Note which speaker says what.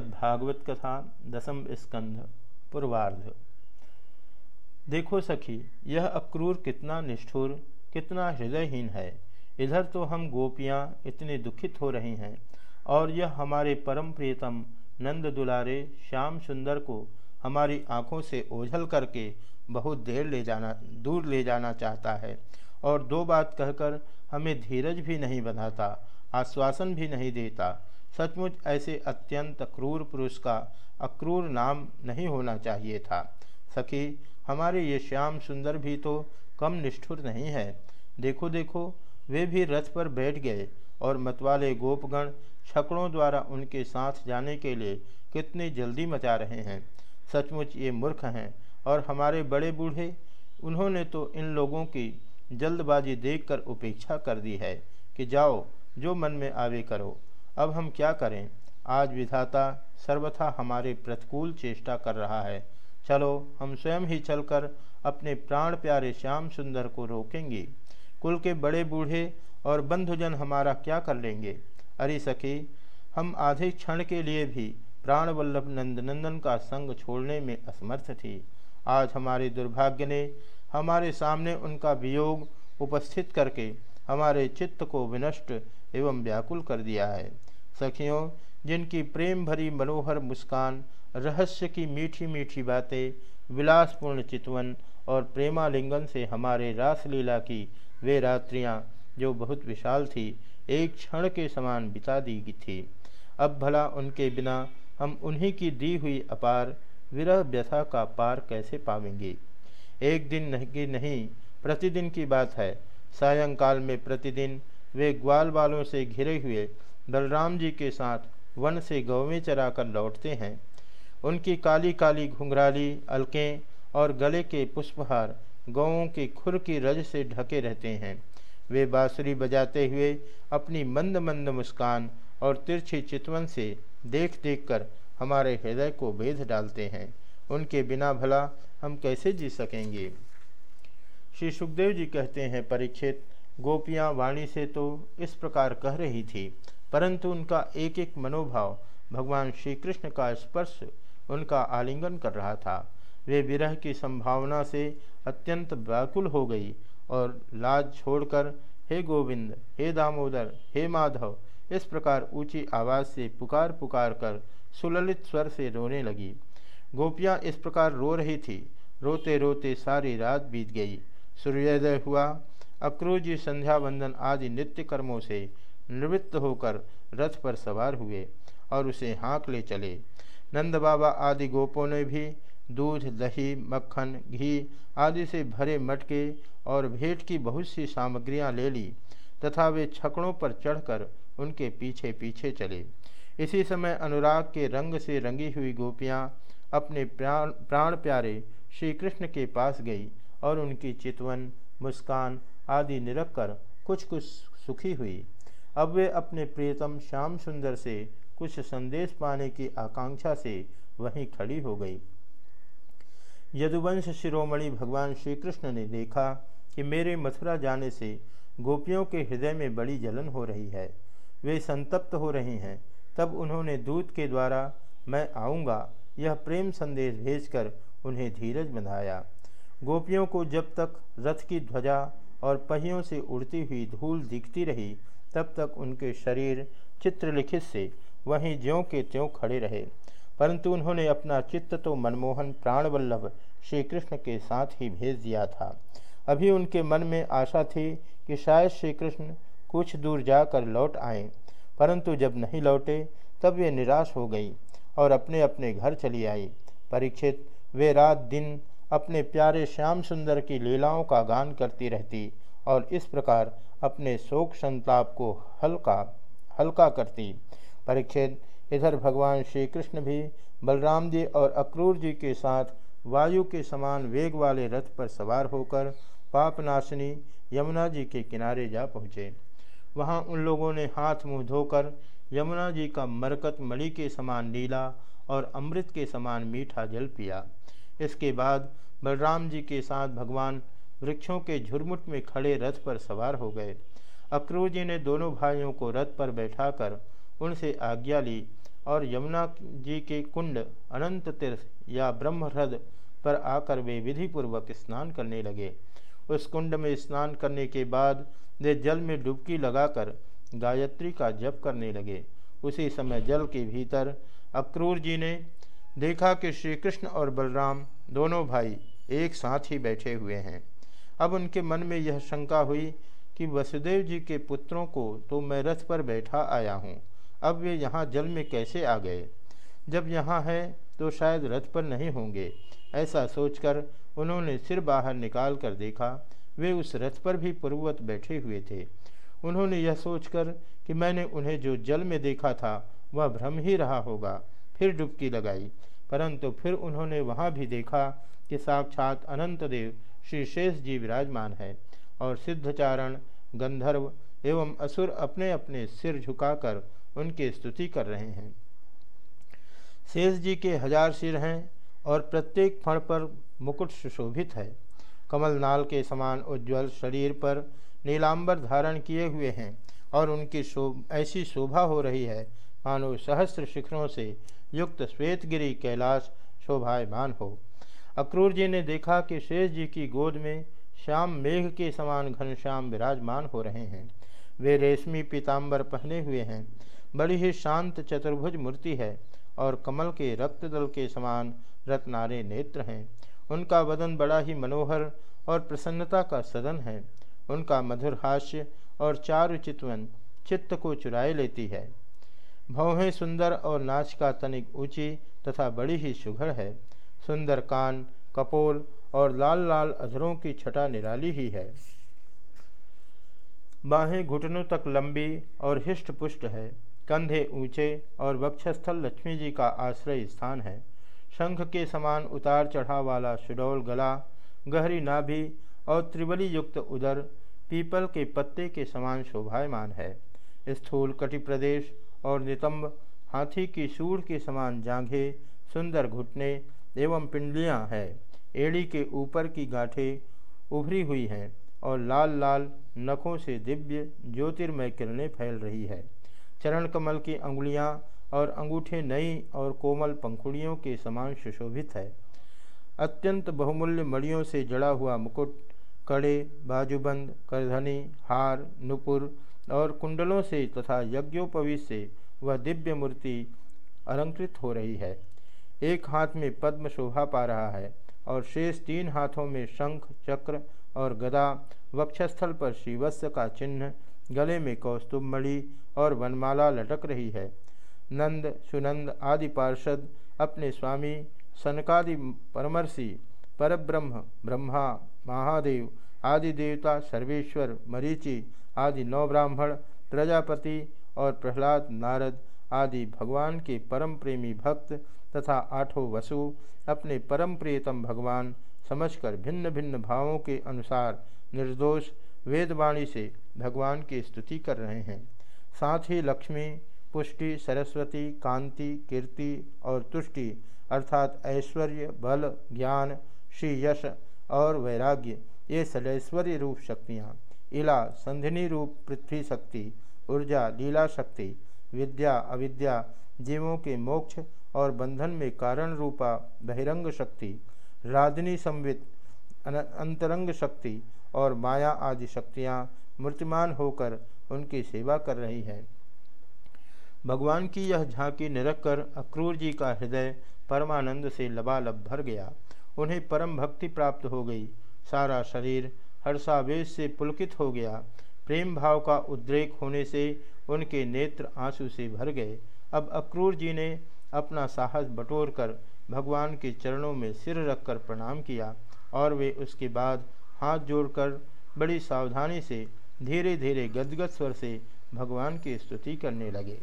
Speaker 1: भागवत कथा, दसम स्कंध, पूर्वार्ध। देखो सखी, यह अक्रूर कितना निष्ठुर, कितना हृदयहीन है। इधर तो हम गोपियाँ इतने दुखित हो रही हैं, और यह हमारे परम प्रियतम नंद दुलारे श्याम सुंदर को हमारी आँखों से ओझल करके बहुत देर ले जाना, दूर ले जाना चाहता है। और दो बात कहकर हमें धीरज भी नहीं बनाता, आश्वासन भी नहीं देता सचमुच ऐसे अत्यंत क्रूर पुरुष का अक्रूर नाम नहीं होना चाहिए था। सखी, हमारे ये श्याम सुंदर भी तो कम निष्ठुर नहीं है। देखो देखो, वे भी रथ पर बैठ गए और मतवाले गोपगण छकड़ों द्वारा उनके साथ जाने के लिए कितनी जल्दी मचा रहे हैं। सचमुच ये मूर्ख हैं और हमारे बड़े बूढ़े, उन्होंने तो इन लोगों की जल्दबाजी देखकर उपेक्षा कर दी है कि जाओ, जो मन में आवे करो। अब हम क्या करें? आज विधाता सर्वथा हमारे प्रतिकूल चेष्टा कर रहा है। चलो, हम स्वयं ही चलकर अपने प्राण प्यारे श्याम सुंदर को रोकेंगे। कुल के बड़े बूढ़े और बंधुजन हमारा क्या कर लेंगे? अरे सखी, हम आधे क्षण के लिए भी प्राण वल्लभ नंदनंदन का संग छोड़ने में असमर्थ थी। आज हमारे दुर्भाग्य ने हमारे सामने उनका वियोग उपस्थित करके हमारे चित्त को विनष्ट एवं व्याकुल कर दिया है। सखियों, जिनकी प्रेम भरी मनोहर मुस्कान, रहस्य की मीठी मीठी बातें, विलासपूर्ण चितवन और प्रेमालिंगन से हमारे रासलीला की वे रात्रियाँ, जो बहुत विशाल थी, एक क्षण के समान बिता दी गई थी। अब भला उनके बिना हम उन्हीं की दी हुई अपार, विरह व्यथा का पार कैसे पावेंगे? एक दिन नहीं नहीं, प्रतिदिन की बात है। सायंकाल में प्रतिदिन वे ग्वाल वालों से घिरे हुए बलराम जी के साथ वन से गौवें चरा कर लौटते हैं। उनकी काली काली घुंघराली, अलकें और गले के पुष्पहार गौों के खुर की रज से ढके रहते हैं। वे बाँसुरी बजाते हुए अपनी मंद मंद मुस्कान और तिरछी चितवन से देख देख कर हमारे हृदय को बेध डालते हैं। उनके बिना भला हम कैसे जी सकेंगे? श्री सुखदेव जी कहते हैं, परीक्षित, गोपियाँ वाणी से तो इस प्रकार कह रही थी परंतु उनका एक एक मनोभाव भगवान श्री कृष्ण का स्पर्श उनका आलिंगन कर रहा था। वे विरह की संभावना से अत्यंत व्याकुल हो गई और लाज छोड़कर, हे गोविंद, हे दामोदर, हे माधव, इस प्रकार ऊँची आवाज़ से पुकार पुकार कर सुललित स्वर से रोने लगी। गोपियाँ इस प्रकार रो रही थी। रोते रोते सारी रात बीत गई। सूर्योदय हुआ। अक्रूर जी संध्या वंदन आदि नित्य कर्मों से निवृत्त होकर रथ पर सवार हुए और उसे हाँक ले चले। नंद बाबा आदि गोपों ने भी दूध, दही, मक्खन, घी आदि से भरे मटके और भेंट की बहुत सी सामग्रियाँ ले ली तथा वे छकड़ों पर चढ़कर उनके पीछे पीछे चले। इसी समय अनुराग के रंग से रंगी हुई गोपियाँ अपने प्राण प्राण प्यारे श्री कृष्ण के पास गई और उनकी चितवन, मुस्कान आदि निरख कर कुछ कुछ सुखी हुई। अब वे अपने प्रियतम श्याम सुंदर से कुछ संदेश पाने की आकांक्षा से वहीं खड़ी हो गई। यदुवंश शिरोमणि भगवान श्री कृष्ण ने देखा कि मेरे मथुरा जाने से गोपियों के हृदय में बड़ी जलन हो रही है। वे संतप्त हो रही हैं। तब उन्होंने दूत के द्वारा मैं आऊँगा, यह प्रेम संदेश भेजकर उन्हें धीरज बंधाया। गोपियों को जब तक रथ की ध्वजा और पहियों से उड़ती हुई धूल दिखती रही तब तक उनके शरीर चित्रलिखित से वहीं ज्यों के त्यों खड़े रहे। परंतु उन्होंने अपना चित्त तो मनमोहन प्राणवल्लभ श्री कृष्ण के साथ ही भेज दिया था। अभी उनके मन में आशा थी कि शायद श्री कृष्ण कुछ दूर जाकर लौट आए। परंतु जब नहीं लौटे, तब वे निराश हो गई और अपने अपने घर चली आई। परीक्षित, वे रात दिन अपने प्यारे श्याम सुंदर की लीलाओं का गान करती रहती और इस प्रकार अपने शोक संताप को हल्का हल्का करती। परीक्षित, इधर भगवान श्री कृष्ण भी बलराम जी और अक्रूर जी के साथ वायु के समान वेग वाले रथ पर सवार होकर पापनाशिनी यमुना जी के किनारे जा पहुँचे। वहाँ उन लोगों ने हाथ मुँह धोकर यमुना जी का मरकत मणि के समान नीला और अमृत के समान मीठा जल पिया। इसके बाद बलराम जी के साथ भगवान वृक्षों के झुरमुट में खड़े रथ पर सवार हो गए। अक्रूर जी ने दोनों भाइयों को रथ पर बैठाकर उनसे आज्ञा ली और यमुना जी के कुंड, अनंत तीर्थ या ब्रह्म ब्रह्मह्रद पर आकर वे विधिपूर्वक स्नान करने लगे। उस कुंड में स्नान करने के बाद वे जल में डुबकी लगाकर गायत्री का जप करने लगे। उसी समय जल के भीतर अक्रूर जी ने देखा कि श्री कृष्ण और बलराम, दोनों भाई एक साथ ही बैठे हुए हैं। अब उनके मन में यह शंका हुई कि वसुदेव जी के पुत्रों को तो मैं रथ पर बैठा आया हूँ। अब वे यहाँ जल में कैसे आ गए? जब यहाँ है तो शायद रथ पर नहीं होंगे, ऐसा सोचकर उन्होंने सिर बाहर निकाल कर देखा। वे उस रथ पर भी पूर्ववत बैठे हुए थे। उन्होंने यह सोचकर कि मैंने उन्हें जो जल में देखा था, वह भ्रम ही रहा होगा, फिर डुबकी लगाई। परंतु फिर उन्होंने वहाँ भी देखा कि साक्षात अनंत देव श्री शेष जी विराजमान है और सिद्धचारण, गंधर्व एवं असुर अपने अपने सिर झुकाकर उनकी स्तुति कर रहे हैं। शेष जी के हज़ार सिर हैं और प्रत्येक फण पर मुकुट सुशोभित है। कमल नाल के समान उज्ज्वल शरीर पर नीलांबर धारण किए हुए हैं और उनकी शोभ, ऐसी शोभा हो रही है मानो सहस्त्र शिखरों से युक्त श्वेतगिरी कैलाश शोभायमान हो। अक्रूर जी ने देखा कि शेष जी की गोद में श्याम मेघ के समान घनश्याम विराजमान हो रहे हैं। वे रेशमी पीताम्बर पहने हुए हैं। बड़ी ही शांत चतुर्भुज मूर्ति है और कमल के रक्तदल के समान रत्नारे नेत्र हैं। उनका वदन बड़ा ही मनोहर और प्रसन्नता का सदन है। उनका मधुर हास्य और चारु चितवन चित्त को चुराए लेती है। भौहें सुंदर और नाच का तनिक ऊँची तथा बड़ी ही सुघड़ है। सुंदर कान, कपोल और लाल लाल अधरों की छटा निराली ही है। बाहें घुटनों तक लंबी और हिष्ट पुष्ट है। कंधे ऊँचे और वक्षस्थल लक्ष्मी जी का आश्रय स्थान है। शंख के समान उतार चढ़ाव वाला सुडौल गला, गहरी नाभि और त्रिवली युक्त उदर पीपल के पत्ते के समान शोभायमान है। स्थूल कटि प्रदेश और नितंब हाथी की सूढ़ के समान जांघे, सुंदर घुटने एवं पिंडलियाँ हैं। एड़ी के ऊपर की गांठें उभरी हुई हैं और लाल लाल नखों से दिव्य ज्योतिर्मय किरणें फैल रही है। चरण कमल की अंगुलियाँ और अंगूठे नई और कोमल पंखुड़ियों के समान सुशोभित है। अत्यंत बहुमूल्य मड़ियों से जड़ा हुआ मुकुट, कड़े, बाजूबंद, करधनी, हार, नुपुर और कुंडलों से तथा यज्ञोपवी से वह दिव्य मूर्ति अलंकृत हो रही है। एक हाथ में पद्म शोभा पा रहा है और शेष तीन हाथों में शंख, चक्र और गदा, वक्षस्थल पर श्रीवत्स का चिन्ह, गले में कौस्तुभ मणि और वनमाला लटक रही है। नंद, सुनंद आदि पार्षद अपने स्वामी सनकादि परमर्षि, परब्रह्म, ब्रह्मा, महादेव आदि देवता, सर्वेश्वर, मरीचि आदि नौ ब्राह्मण, प्रजापति और प्रहलाद, नारद आदि भगवान के परम प्रेमी भक्त तथा आठों वसु अपने परम प्रियतम भगवान समझकर भिन्न भिन्न भावों के अनुसार निर्दोष वेदवाणी से भगवान की स्तुति कर रहे हैं। साथ ही लक्ष्मी, पुष्टि, सरस्वती, कांति, कीर्ति और तुष्टि अर्थात ऐश्वर्य, बल, ज्ञान श्री यश और वैराग्य, ये सदैश्वर्य रूप शक्तियाँ, इला संधिनी रूप पृथ्वी शक्ति, ऊर्जा, लीला शक्ति, विद्या, अविद्या, जीवों के मोक्ष और बंधन में कारण रूपा बहिरंग शक्ति, राजनी संवित अंतरंग शक्ति और माया आदि शक्तियाँ मूर्तिमान होकर उनकी सेवा कर रही हैं। भगवान की यह झांकी निरख कर अक्रूर जी का हृदय परमानंद से लबालब भर गया। उन्हें परम भक्ति प्राप्त हो गई। सारा शरीर हर्षावेश से पुलकित हो गया। प्रेम भाव का उद्रेक होने से उनके नेत्र आँसू से भर गए। अब अक्रूर जी ने अपना साहस बटोर कर भगवान के चरणों में सिर रखकर प्रणाम किया और वे उसके बाद हाथ जोड़कर बड़ी सावधानी से धीरे धीरे गदगद स्वर से भगवान की स्तुति करने लगे।